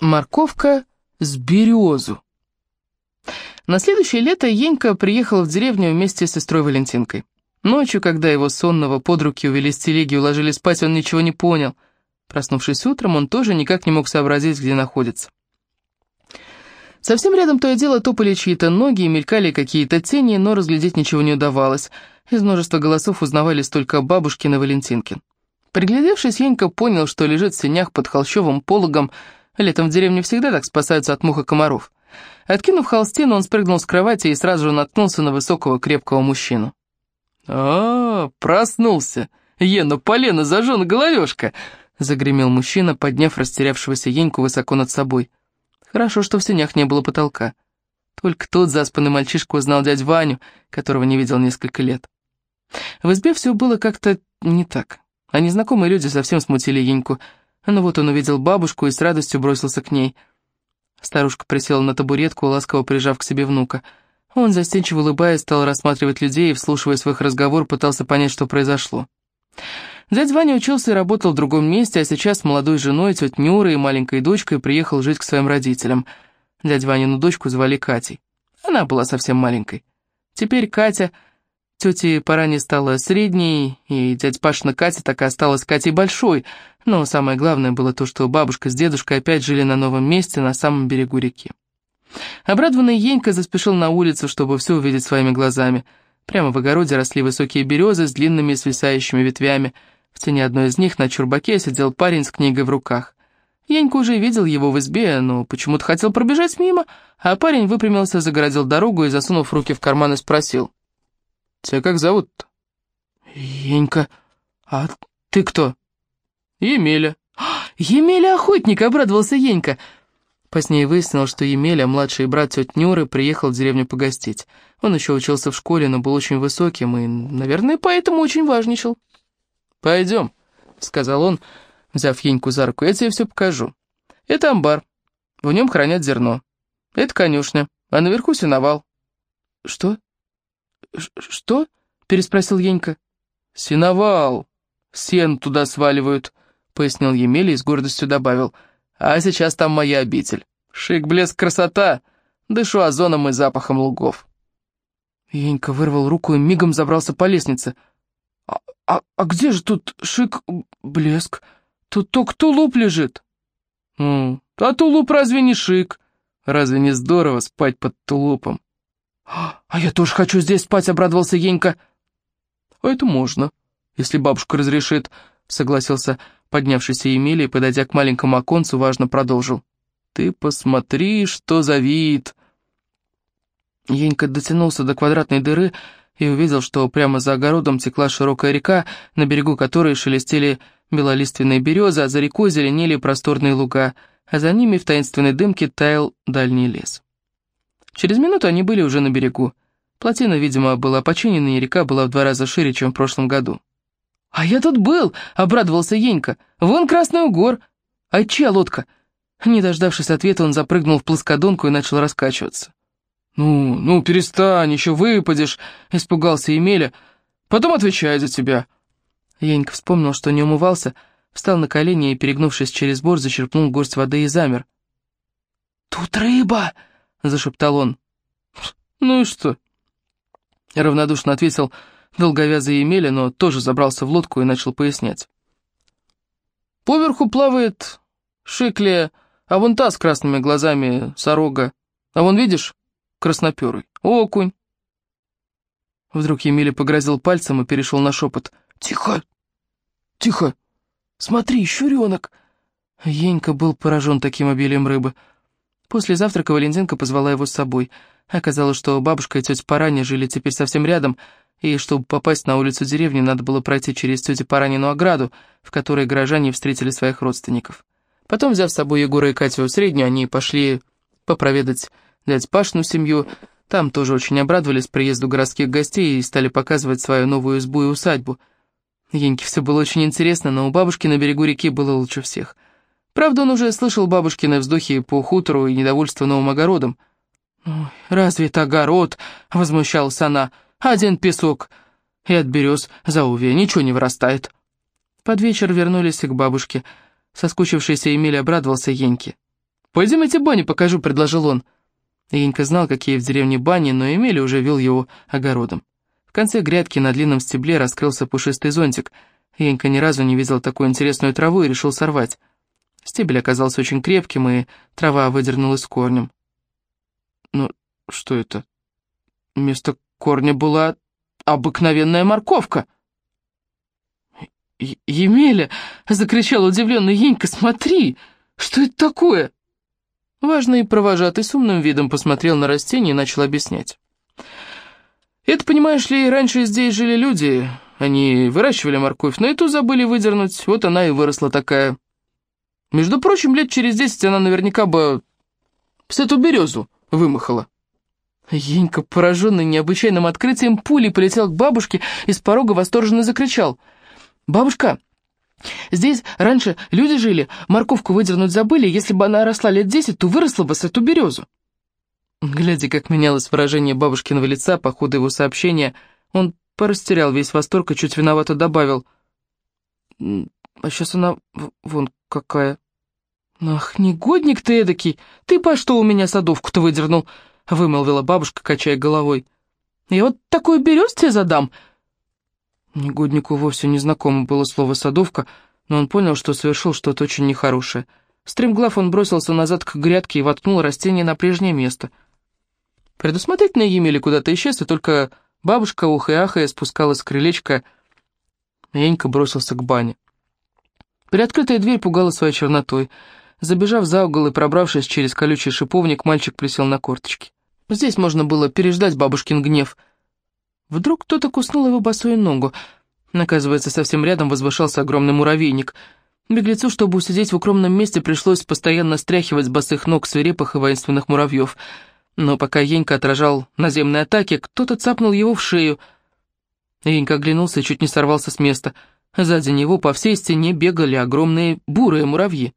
Морковка с березу. На следующее лето Енька приехал в деревню вместе с сестрой Валентинкой. Ночью, когда его сонного под руки увели с телеги и уложили спать, он ничего не понял. Проснувшись утром, он тоже никак не мог сообразить, где находится. Совсем рядом то и дело топали чьи-то ноги и мелькали какие-то тени, но разглядеть ничего не удавалось. Из множества голосов узнавались только бабушкин и Валентинкин. Приглядевшись, Енька понял, что лежит в сенях под холщовым пологом, Летом в деревне всегда так спасаются от мух и комаров. Откинув холстину, он спрыгнул с кровати и сразу же наткнулся на высокого крепкого мужчину. «А, проснулся! Ена, полено, зажжена головешка!» — загремел мужчина, подняв растерявшегося Еньку высоко над собой. Хорошо, что в сенях не было потолка. Только тот заспанный мальчишка узнал дядь Ваню, которого не видел несколько лет. В избе все было как-то не так, а незнакомые люди совсем смутили Еньку — ну вот он увидел бабушку и с радостью бросился к ней. Старушка присела на табуретку, ласково прижав к себе внука. Он, застенчиво улыбаясь, стал рассматривать людей и, вслушиваясь в их разговор, пытался понять, что произошло. Дядь Ваня учился и работал в другом месте, а сейчас с молодой женой, тетей Нюрой и маленькой дочкой приехал жить к своим родителям. Дядь Ванину дочку звали Катей. Она была совсем маленькой. Теперь Катя Тетя Парани стала средней, и дядь Пашина Катя так и осталась Катей большой, но самое главное было то, что бабушка с дедушкой опять жили на новом месте, на самом берегу реки. Обрадованный Енька заспешил на улицу, чтобы все увидеть своими глазами. Прямо в огороде росли высокие березы с длинными свисающими ветвями. В тени одной из них на чурбаке сидел парень с книгой в руках. Енька уже видел его в избе, но почему-то хотел пробежать мимо, а парень выпрямился, загородил дорогу и, засунув руки в карманы, спросил. «Тебя как зовут-то?» «Енька. А ты кто?» «Емеля». «Емеля Охотник!» — обрадовался Енька. Позднее выяснил, что Емеля, младший брат тети Нюры, приехал в деревню погостить. Он еще учился в школе, но был очень высоким и, наверное, поэтому очень важничал. «Пойдем», — сказал он, взяв Еньку за руку, — «я тебе все покажу. Это амбар, в нем хранят зерно. Это конюшня, а наверху сеновал». «Что?» «Что?» — переспросил Енька. «Сеновал. Сен туда сваливают», — пояснил Емеля и с гордостью добавил. «А сейчас там моя обитель. Шик, блеск, красота. Дышу озоном и запахом лугов». Енька вырвал руку и мигом забрался по лестнице. «А, а, а где же тут шик, блеск? Тут только тулуп лежит». «М а тулуп разве не шик? Разве не здорово спать под тулупом?» «А я тоже хочу здесь спать», — обрадовался Енька. «А это можно, если бабушка разрешит», — согласился поднявшийся Емеля и, подойдя к маленькому оконцу, важно продолжил. «Ты посмотри, что за вид!» Енька дотянулся до квадратной дыры и увидел, что прямо за огородом текла широкая река, на берегу которой шелестели белолиственные березы, а за рекой зеленели просторные луга, а за ними в таинственной дымке таял дальний лес. Через минуту они были уже на берегу. Плотина, видимо, была починена, и река была в два раза шире, чем в прошлом году. «А я тут был!» — обрадовался Енька. «Вон Красный Угор! А чья лодка?» Не дождавшись ответа, он запрыгнул в плоскодонку и начал раскачиваться. «Ну, ну, перестань, еще выпадешь!» — испугался Емеля. «Потом отвечай за тебя!» Енька вспомнил, что не умывался, встал на колени и, перегнувшись через борт, зачерпнул горсть воды и замер. «Тут рыба!» — зашептал он. «Ну и что?» Равнодушно ответил долговязый Емеля, но тоже забрался в лодку и начал пояснять. «Поверху плавает Шикле, а вон та с красными глазами сорога. А вон, видишь, красноперый, окунь». Вдруг Емеля погрозил пальцем и перешел на шепот. «Тихо! Тихо! Смотри, щуренок!» Енька был поражен таким обилием рыбы — После завтрака Валентинка позвала его с собой. Оказалось, что бабушка и тетя Параня жили теперь совсем рядом, и чтобы попасть на улицу деревни, надо было пройти через тетю Паранину ограду, в которой горожане встретили своих родственников. Потом, взяв с собой Егора и Катю в среднюю, они пошли попроведать дядь Пашну семью. Там тоже очень обрадовались приезду городских гостей и стали показывать свою новую избу и усадьбу. Еньке все было очень интересно, но у бабушки на берегу реки было лучше всех — Правда, он уже слышал бабушкины вздохи по хутору и недовольство новым огородом. «Ой, разве это огород?» — возмущалась она. «Один песок, и от берез за уве ничего не вырастает». Под вечер вернулись к бабушке. Соскучившийся Эмиль обрадовался Еньке. «Пойдемте бани покажу», — предложил он. Енька знал, какие в деревне бани, но Эмили уже вел его огородом. В конце грядки на длинном стебле раскрылся пушистый зонтик. Енька ни разу не видел такую интересную траву и решил сорвать. Стебель оказался очень крепким, и трава выдернулась корнем. Ну, что это? Вместо корня была обыкновенная морковка. «Емеля!» — закричал удивленный Енька. «Смотри! Что это такое?» Важный провожатый с умным видом посмотрел на растение и начал объяснять. «Это, понимаешь ли, раньше здесь жили люди. Они выращивали морковь, но эту забыли выдернуть. Вот она и выросла такая. Между прочим, лет через десять она наверняка бы с эту березу вымахала». Енька, пораженный необычайным открытием, пулей полетел к бабушке и с порога восторженно закричал. «Бабушка, здесь раньше люди жили, морковку выдернуть забыли, если бы она росла лет десять, то выросла бы с эту березу». Глядя, как менялось выражение бабушкиного лица по ходу его сообщения, он порастерял весь восторг и чуть виновато добавил. «А сейчас она вон какая». «Ах, негодник ты эдакий! Ты по что у меня садовку-то выдернул?» — вымолвила бабушка, качая головой. «Я вот такую берез тебе задам!» Негоднику вовсе не знакомо было слово «садовка», но он понял, что совершил что-то очень нехорошее. Стремглав он бросился назад к грядке и воткнул растение на прежнее место. Предусмотрительно Емеля куда-то исчез, и только бабушка, ухая-ахая, спускалась с крылечка. Енька бросился к бане. Приоткрытая дверь пугала своей чернотой. Забежав за угол и пробравшись через колючий шиповник, мальчик присел на корточки. Здесь можно было переждать бабушкин гнев. Вдруг кто-то куснул его босую ногу. Оказывается, совсем рядом возвышался огромный муравейник. Беглецу, чтобы усидеть в укромном месте, пришлось постоянно стряхивать с босых ног свирепых и воинственных муравьев. Но пока Енька отражал наземные атаки, кто-то цапнул его в шею. Енька оглянулся и чуть не сорвался с места. Сзади него по всей стене бегали огромные бурые муравьи.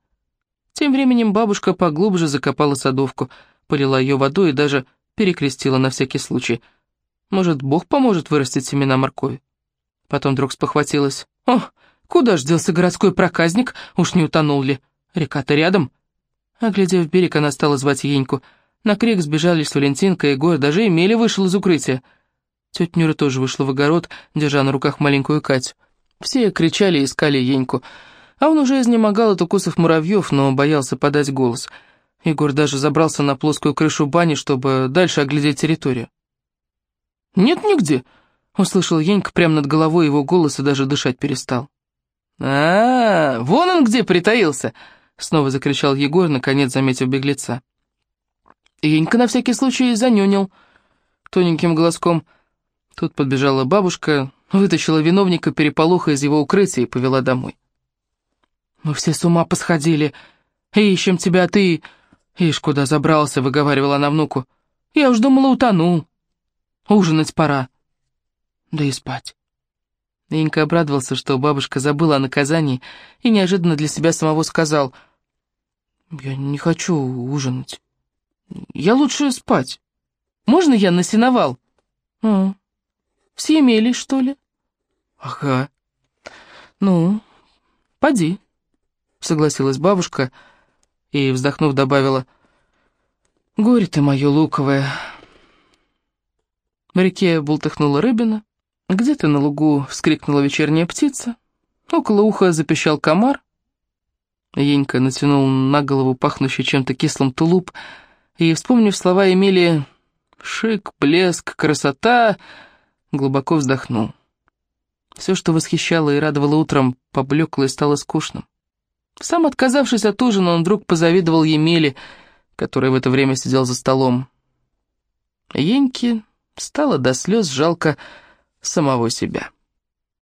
Тем временем бабушка поглубже закопала садовку, полила ее водой и даже перекрестила на всякий случай. Может, Бог поможет вырастить семена моркови? Потом вдруг спохватилась. «О, куда ж делся городской проказник? Уж не утонул ли? Река-то рядом?» Оглядев берег, она стала звать Еньку. На крик сбежались Валентинка Егор, даже Емеля вышел из укрытия. Тетя Нюра тоже вышла в огород, держа на руках маленькую Катю. Все кричали и искали Еньку. А он уже изнемогал от укусов муравьев, но боялся подать голос. Егор даже забрался на плоскую крышу бани, чтобы дальше оглядеть территорию. «Нет нигде!» — услышал Енька прямо над головой его голос и даже дышать перестал. а, -а, -а вон он где притаился!» — снова закричал Егор, наконец заметив беглеца. Енька на всякий случай занюнил тоненьким голоском. Тут подбежала бабушка, вытащила виновника переполоха из его укрытия и повела домой. «Мы все с ума посходили. Ищем тебя, ты...» «Ишь, куда забрался», — выговаривала она внуку. «Я уж думала, утонул. Ужинать пора. Да и спать». Инька обрадовался, что бабушка забыла о наказании и неожиданно для себя самого сказал, «Я не хочу ужинать. Я лучше спать. Можно я на сеновал?» «А, с Емелей, что ли?» «Ага. Ну, поди» согласилась бабушка и, вздохнув, добавила, «Горе ты мое луковое». В реке бултыхнула рыбина, где-то на лугу вскрикнула вечерняя птица, около уха запищал комар. Енька натянул на голову пахнущий чем-то кислым тулуп и, вспомнив слова Эмилии «шик, блеск, красота», глубоко вздохнул. Все, что восхищало и радовало утром, поблекло и стало скучным. Сам отказавшись от ужина, он вдруг позавидовал Емеле, который в это время сидел за столом. Еньке стало до слез жалко самого себя.